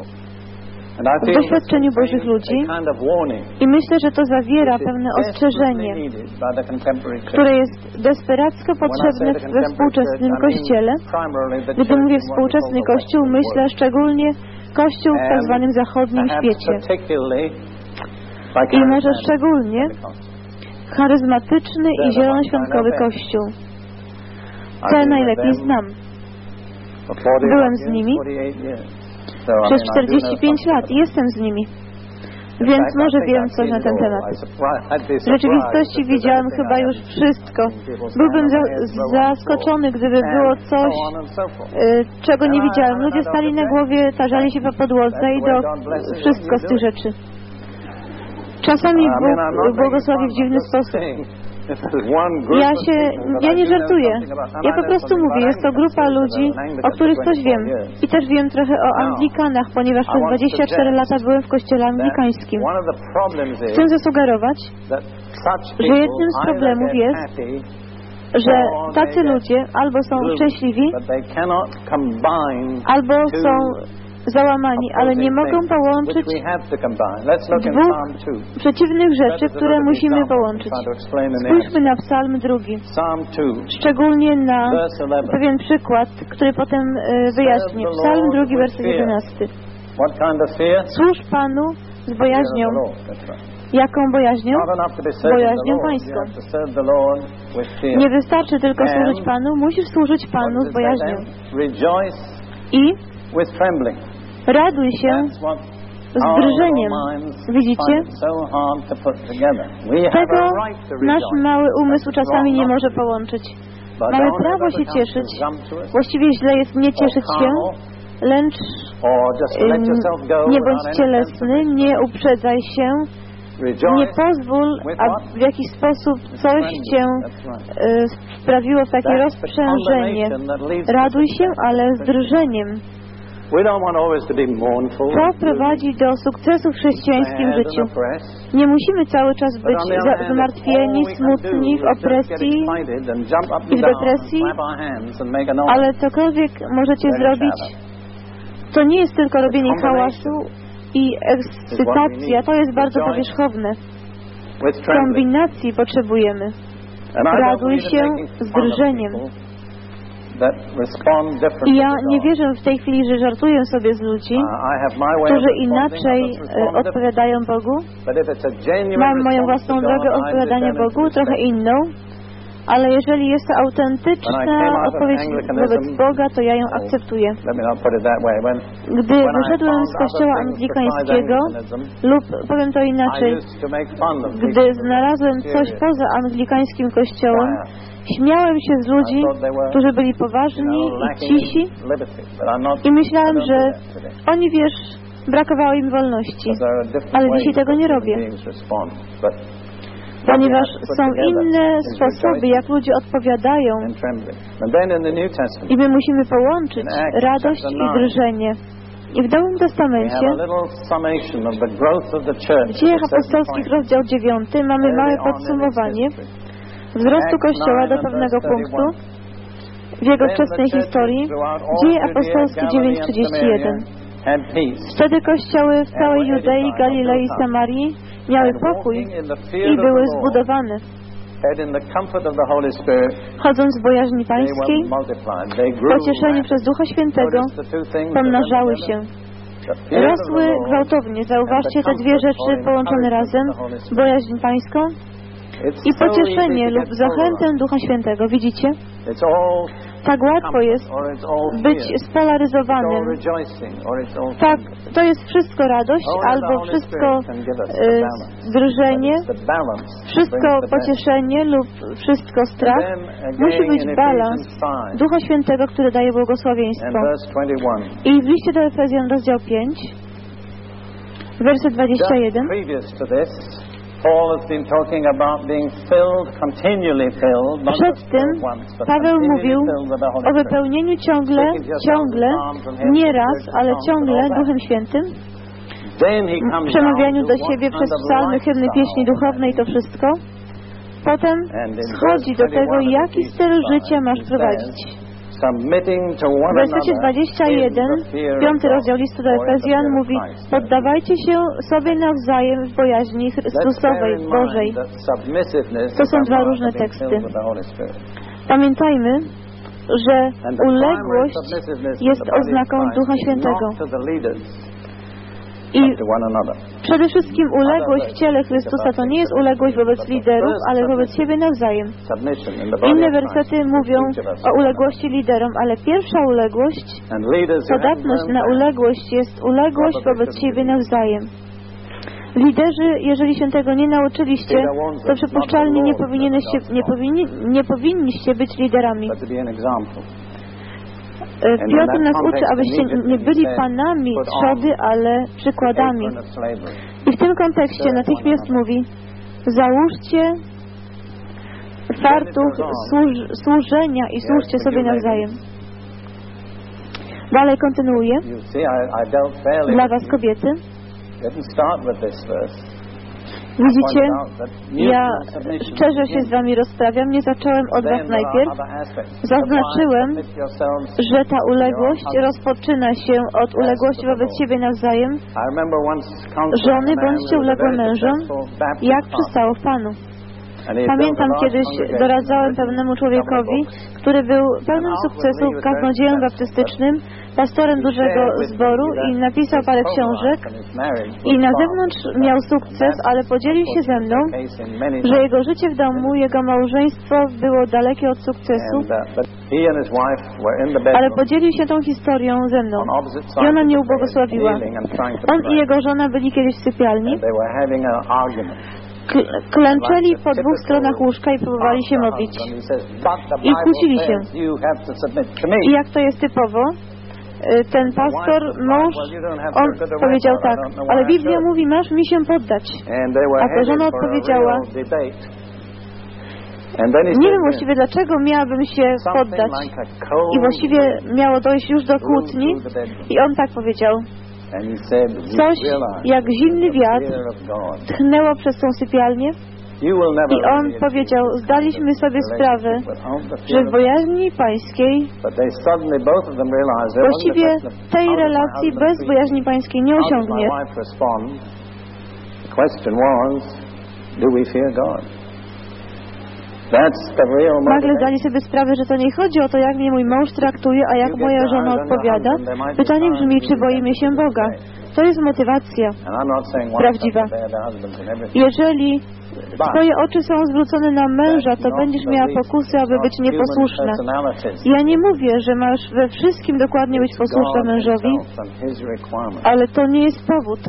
w doświadczeniu Bożych ludzi i myślę, że to zawiera pewne ostrzeżenie, które jest desperacko potrzebne we współczesnym Kościele. Gdy mówię współczesny Kościół, myślę szczególnie Kościół w tak And zwanym zachodnim świecie. I może szczególnie charyzmatyczny i zielonoświątkowy Kościół. Te najlepiej znam. for 40 Byłem z nimi Przez mean, I do know 45 something lat jestem z nimi. Więc fact, I może think wiem coś na ten temat. W rzeczywistości widziałem chyba już wszystko. Byłbym za, zaskoczony, gdyby było coś, y, czego nie widziałem. Ludzie stali na głowie, tarzali się po podłodze i to wszystko z tych rzeczy. Czasami Bóg błogosławi w dziwny sposób. Ja się, ja nie żartuję. Ja po prostu mówię, jest to grupa ludzi, o których coś wiem. 24. I też wiem trochę o Anglikanach, ponieważ przez 25 lata byłem w kościele anglikańskim. Chcę zasugerować, że jednym z problemów jest, że tacy ludzie albo są szczęśliwi, albo są załamani, ale nie mogą połączyć dwóch Psalm 2. przeciwnych rzeczy, które musimy połączyć. Spójrzmy na psalm drugi, Psalm 2, szczególnie na verse 11. pewien przykład, który potem e, wyjaśnię. Psalm drugi, werset 11. What kind of fear? Służ Panu z bojaźnią. Jaką bojaźnią? Bojaźnią pańską. Nie wystarczy tylko służyć Panu, musisz służyć Panu z bojaźnią. I with trembling. Raduj się z drżeniem. Widzicie? Tego nasz mały umysł czasami nie może połączyć. Mamy prawo się cieszyć. Właściwie źle jest nie cieszyć się, lecz nie bądź cielesny, nie uprzedzaj się, nie pozwól, a w jakiś sposób coś cię y, sprawiło w takie rozprzężenie. Raduj się, ale z drżeniem. To prowadzi do sukcesu w chrześcijańskim życiu. Nie musimy cały czas być zmartwieni, smutni, w opresji, i w depresji, ale cokolwiek możecie zrobić, to nie jest tylko robienie hałasu i ekscytacja, to jest bardzo powierzchowne. Kombinacji potrzebujemy. Raduj się z drżeniem. I ja nie wierzę w tej chwili, że żartuję sobie z ludzi, Uh, którzy inaczej e, odpowiadają Bogu. Mam moją własną drogę odpowiadania Bogu, trochę inną, ale jeżeli jest to autentyczna odpowiedź wobec Boga, to ja ją akceptuję. Gdy wyszedłem z kościoła anglikańskiego, lub powiem to inaczej, gdy znalazłem coś poza anglikańskim kościołem, śmiałem się z ludzi, którzy byli poważni i cisi i myślałem, że oni, wiesz, brakowało im wolności. Ale dzisiaj tego nie robię ponieważ są inne sposoby, jak ludzie odpowiadają. I my musimy połączyć radość i drżenie. I w Nowym Testamencie, w Dziejach Apostolskich, rozdział 9, mamy małe podsumowanie. wzrostu Kościoła do pewnego punktu. w jego wczesnej historii. Dzieje Apostolskie 9.31. Wtedy kościoły w całej Judei, Galilei i Samarii miały pokój i były zbudowane. Chodząc w bojaźni pańskiej, pocieszeni przez Ducha Świętego, pomnażały się. Rosły gwałtownie. Zauważcie te dwie rzeczy połączone razem, bojaźń pańską i pocieszenie lub zachętę Ducha Świętego. Widzicie? Tak łatwo jest być spolaryzowanym. Tak, to jest wszystko radość albo wszystko drżenie, wszystko pocieszenie lub wszystko strach. Musi być balans Ducha Świętego, który daje błogosławieństwo. I w liście do Efezjan rozdział 5, werset 21 przed tym Paweł mówił o wypełnieniu ciągle, ciągle, nie raz, ale ciągle Duchem Świętym, przemawianiu do siebie przez psalmy, hymny, pieśni duchowne i to wszystko. Potem schodzi do tego, jaki styl życia masz prowadzić. W wersecie 21, piąty rozdział listu do Efezjan mówi poddawajcie się sobie nawzajem w bojaźni Chrystusowej, Bożej. To są dwa różne teksty. Pamiętajmy, że uległość jest oznaką Ducha Świętego. I przede wszystkim uległość w ciele Chrystusa to nie jest uległość wobec liderów, ale wobec siebie nawzajem. Inne wersety mówią o uległości liderom, ale pierwsza uległość, podatność na uległość jest uległość wobec siebie nawzajem. Liderzy, jeżeli się tego nie nauczyliście, to przypuszczalnie nie, nie, powinni, nie powinniście być liderami. Piotr nas uczy, abyście nie byli panami trzody, ale przykładami. I w tym kontekście natychmiast mówi, załóżcie fartuch służ, służenia i służcie sobie nawzajem. Dalej kontynuuję. Dla Was kobiety. Widzicie, ja szczerze się z Wami rozprawiam, nie zacząłem od Was najpierw. Zaznaczyłem, że ta uległość rozpoczyna się od uległości wobec siebie nawzajem. Żony, bądźcie uległe mężom, jak przystało w Panu. Pamiętam kiedyś doradzałem pewnemu człowiekowi, który był pełnym sukcesu kaznodzieją baptystycznym, pastorem dużego zboru i napisał parę książek i na zewnątrz miał sukces, ale podzielił się ze mną, że jego życie w domu, jego małżeństwo było dalekie od sukcesu, ale podzielił się tą historią ze mną. I ona mnie ubłogosławiła. On i jego żona byli kiedyś w sypialni klęczeli po dwóch stronach łóżka i próbowali się modlić. I kłócili się. I jak to jest typowo, y, ten pastor, mąż, on powiedział tak, ale Biblia mówi, masz mi się poddać. A ta żona odpowiedziała, nie wiem właściwie dlaczego miałabym się poddać. I właściwie miało dojść już do kłótni i on tak powiedział, Coś jak zimny wiatr tchnęło przez tą sypialnię i on powiedział, zdaliśmy sobie sprawę, że w bojaźni pańskiej właściwie tej relacji bez bojaźni pańskiej nie osiągnie. Nagle zdali sobie sprawę, że to nie chodzi o to, jak mnie mój mąż traktuje, a jak moja żona odpowiada. Pytanie brzmi, czy boimy się Boga. To jest motywacja. Prawdziwa. Jeżeli Twoje oczy są zwrócone na męża, to będziesz miała pokusy, aby być nieposłuszna. Ja nie mówię, że masz we wszystkim dokładnie być posłuszna mężowi, ale to nie jest powód.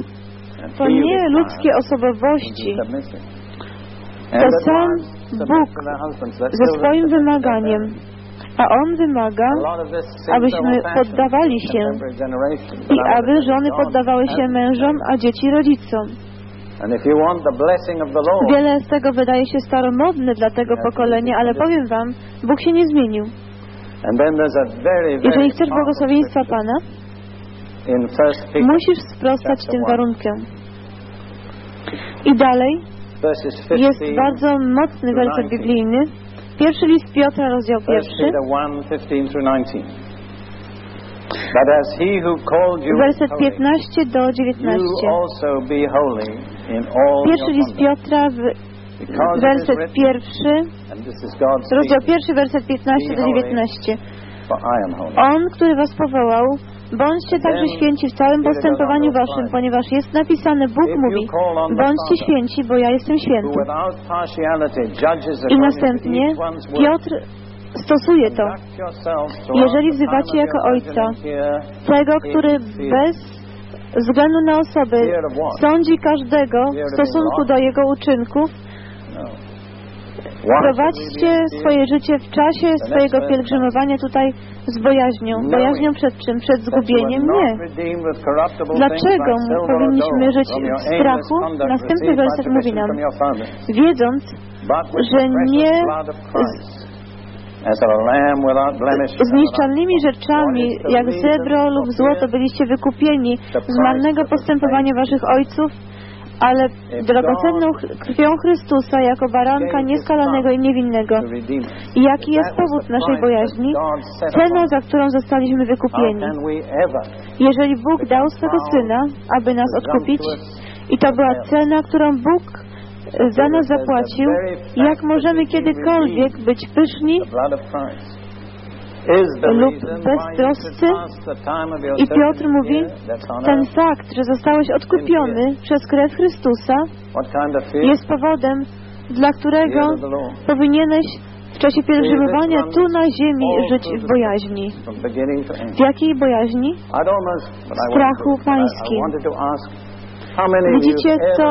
To nie ludzkie osobowości. To sam Bóg ze swoim wymaganiem. A On wymaga, abyśmy poddawali się i aby żony poddawały się mężom, a dzieci rodzicom. Wiele z tego wydaje się staromodne dla tego pokolenia, ale powiem Wam, Bóg się nie zmienił. Jeżeli chcesz błogosławieństwa Pana, musisz sprostać tym warunkom. I dalej verses 15 jest bardzo mocny werset biblijny. Pierwszy list Piotra, rozdział pierwszy, Peter 1, 15 through 19. But as he who called you is werset holy, 15 do 19. you also be holy in all Pierwszy list. Piotra, werset pierwszy, rozdział pierwszy, werset 15 do 19. for I am holy. On, który was powołał, bądźcie także święci w całym postępowaniu waszym, ponieważ jest napisane, Bóg mówi, bądźcie święci, bo ja jestem święty. I następnie. Piotr stosuje to. Jeżeli wzywacie jako ojca Tego, który bez względu na osobę sądzi każdego w stosunku do jego uczynków, No. Prowadźcie swoje życie w czasie swojego pielgrzymowania tutaj z bojaźnią. Bojaźnią przed czym? Przed zgubieniem? Nie. Dlaczego powinniśmy żyć w strachu? Następny werset mówi nam, wiedząc, że nie z niszczalnymi rzeczami, jak srebro lub złoto, byliście wykupieni z marnego postępowania waszych ojców, ale drogocenną krwią Chrystusa jako baranka nieskalanego i niewinnego. I jaki jest powód naszej bojaźni? Cena, za którą zostaliśmy wykupieni. Jeżeli Bóg dał swego Syna, aby nas odkupić, i to była cena, którą Bóg e, za nas zapłacił, jak możemy kiedykolwiek być pyszni lub beztroscy? I Piotr mówi, ten fakt, że zostałeś odkupiony przez krew Chrystusa, jest powodem, dla którego powinieneś w czasie pielgrzymowania tu na ziemi żyć w bojaźni. W jakiej bojaźni? Strachu pańskim. Widzicie, co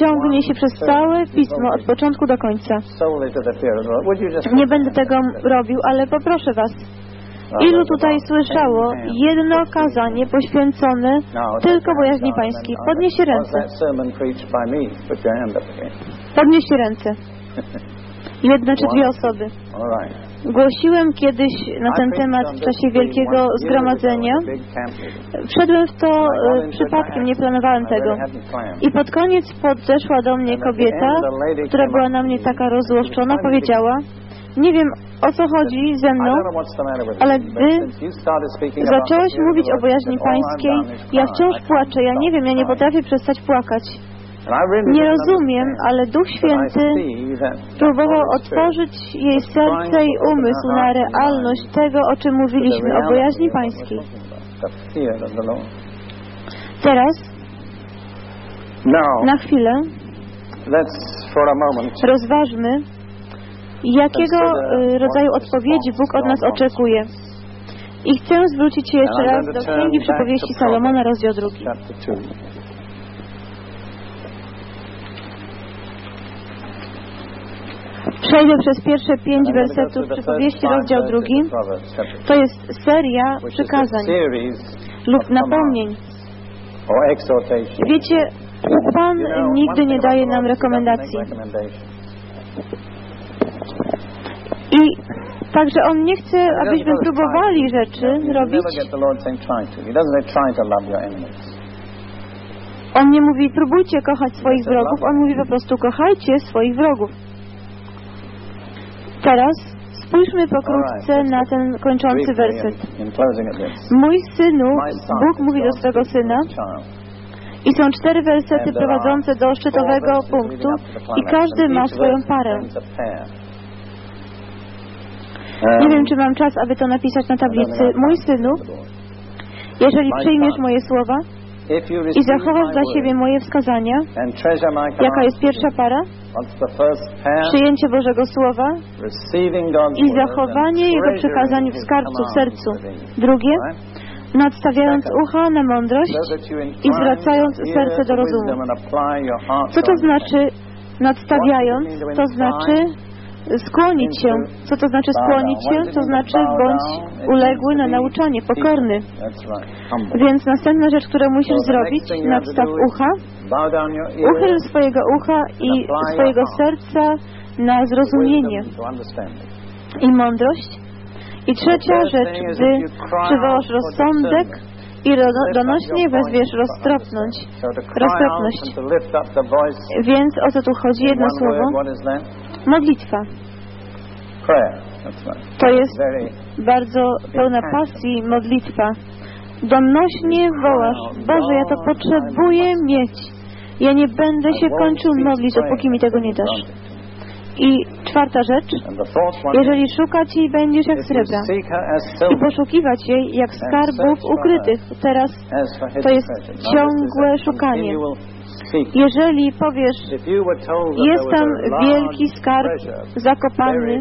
ciągnie się przez całe pismo od początku do końca. Nie będę tego robił, ale poproszę Was. Ilu tutaj słyszało jedno kazanie poświęcone tylko bojaźni pańskiej? Podnieście ręce. Podnieście ręce. Jedne czy dwie osoby. Głosiłem kiedyś na ten temat w czasie wielkiego zgromadzenia. Wszedłem w to e, przypadkiem, nie planowałem tego. I pod koniec podeszła do mnie kobieta, która była na mnie taka rozłoszczona, powiedziała, nie wiem o co chodzi ze mną, ale gdy zacząłeś mówić o bojaźni pańskiej, ja wciąż płaczę, ja nie wiem, ja nie potrafię przestać płakać. Nie rozumiem, ale Duch Święty próbował otworzyć jej serce i umysł na realność tego, o czym mówiliśmy, o bojaźni pańskiej. Teraz, na chwilę, rozważmy, jakiego y, rodzaju odpowiedzi Bóg od nas oczekuje. I chcę zwrócić się jeszcze raz do Księgi Przypowieści Salomona, rozdział drugi. Przejdę przez pierwsze pięć wersetów przypowieści, rozdział drugi. To jest seria przykazań lub napomnień. Wiecie, Pan nigdy nie daje nam rekomendacji. I także On nie chce, abyśmy próbowali rzeczy robić. On nie mówi, próbujcie kochać swoich wrogów. On mówi po prostu, kochajcie swoich wrogów. Teraz spójrzmy pokrótce na ten kończący werset. Mój synu, Bóg mówi do swego syna, i są cztery wersety prowadzące do szczytowego punktu i każdy ma swoją parę. Nie wiem, czy mam czas, aby to napisać na tablicy. Mój synu, jeżeli przyjmiesz moje słowa i zachowasz dla siebie moje wskazania, jaka jest pierwsza para? Przyjęcie Bożego Słowa. I zachowanie Jego przekazań w skarbcu w sercu. Drugie, nadstawiając ucha na mądrość, i zwracając serce do rozumu. Co to znaczy nadstawiając? To znaczy skłonić się. Co to znaczy skłonić się? To znaczy bądź uległy na nauczanie, pokorny. Więc następna rzecz, którą musisz zrobić, nadstaw ucha, uchyl swojego ucha i swojego serca na zrozumienie i mądrość. I trzecia rzecz, gdy przywołasz rozsądek i donośnie wezwiesz roztropność. Roztropność. Więc o co tu chodzi? Jedno słowo. Modlitwa. To jest bardzo pełna pasji modlitwa. Donośnie wołasz, Boże, ja to potrzebuję mieć. Ja nie będę się kończył modlić, dopóki mi tego nie dasz. I czwarta rzecz, jeżeli szukać jej będziesz jak srebra i poszukiwać jej jak skarbów ukrytych. Teraz to jest ciągłe szukanie. Jeżeli powiesz, jest tam wielki skarb zakopany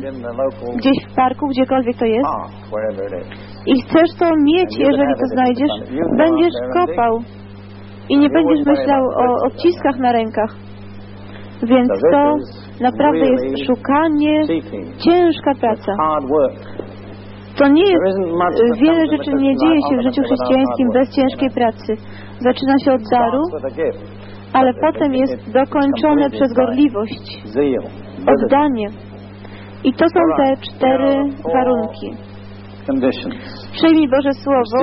gdzieś w parku, gdziekolwiek to jest, i chcesz to mieć, jeżeli to znajdziesz, będziesz kopał i nie będziesz myślał o odciskach na rękach. Więc to naprawdę jest szukanie, ciężka praca. To nie jest, wiele rzeczy nie dzieje się w życiu chrześcijańskim bez ciężkiej pracy. Zaczyna się od daru, Ale potem jest dokończone przez gorliwość, oddanie. I to są te cztery warunki. Przyjmij Boże Słowo,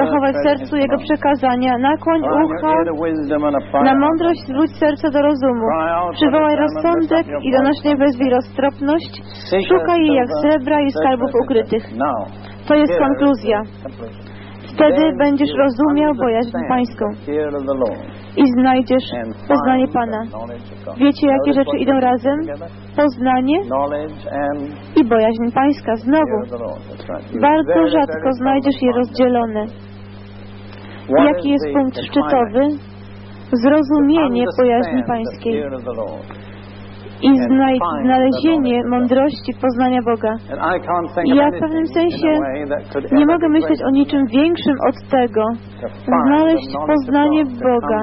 zachowaj w sercu Jego przekazania, nakłoń ucha na mądrość, zwróć serce do rozumu. Przywołaj rozsądek i donośnie wezwij roztropność. Szukaj jej jak srebra i skarbów ukrytych. To jest konkluzja. Wtedy będziesz rozumiał bojaźń pańską i znajdziesz poznanie Pana. Wiecie, jakie rzeczy idą razem? Poznanie i bojaźń pańska. Znowu, bardzo rzadko znajdziesz je rozdzielone. Jaki jest punkt szczytowy? Zrozumienie bojaźni pańskiej fear of the Lord. I znalezienie mądrości poznania Boga. I ja w pewnym sensie Nie mogę myśleć o niczym większym od tego, znaleźć poznanie Boga.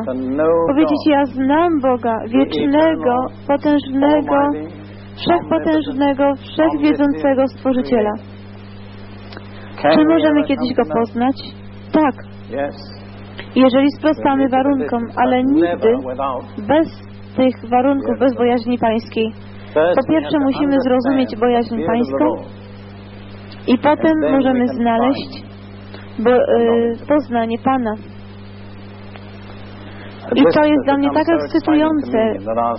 powiedzieć ja znam Boga, wiecznego, potężnego, wszechpotężnego, wszechwiedzącego Stworzyciela. Czy możemy kiedyś Go poznać? Tak, jeżeli sprostamy warunkom, ale nigdy bez tych warunków, bez bojaźni pańskiej. Po pierwsze musimy zrozumieć bojaźń pańską i potem możemy znaleźć bo, y, poznanie Pana. I to jest dla mnie tak ekscytujące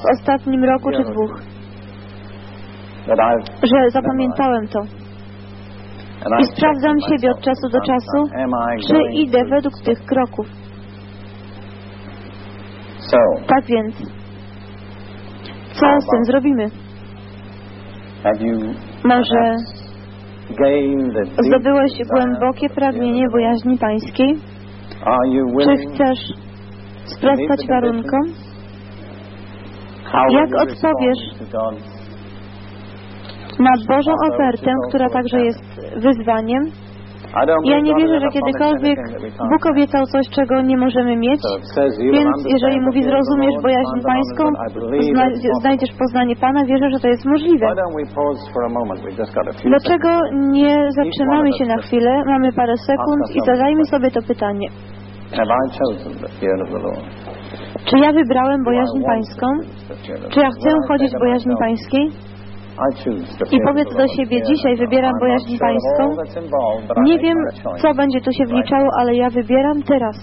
w ostatnim roku czy dwóch, że zapamiętałem to. I sprawdzam siebie od czasu do czasu, czy idę według tych kroków. Tak więc, co z tym zrobimy? Może zdobyłeś głębokie pragnienie bojaźni pańskiej? Czy chcesz sprostać warunkom? Jak odpowiesz na Bożą ofertę, która także jest wyzwaniem? Ja nie wierzę, że kiedykolwiek Bóg obiecał coś, czego nie możemy mieć, więc jeżeli mówi zrozumiesz bojaźń pańską, zna- znajdziesz poznanie Pana, wierzę, że to jest możliwe. Dlaczego nie zatrzymamy się na chwilę, mamy parę sekund i zadajmy sobie to pytanie. Czy ja wybrałem bojaźń pańską? Czy ja chcę chodzić w bojaźni pańskiej? I powiedz do siebie, dzisiaj wybieram bojaźń pańską. Nie wiem, co będzie tu się wliczało, ale ja wybieram teraz.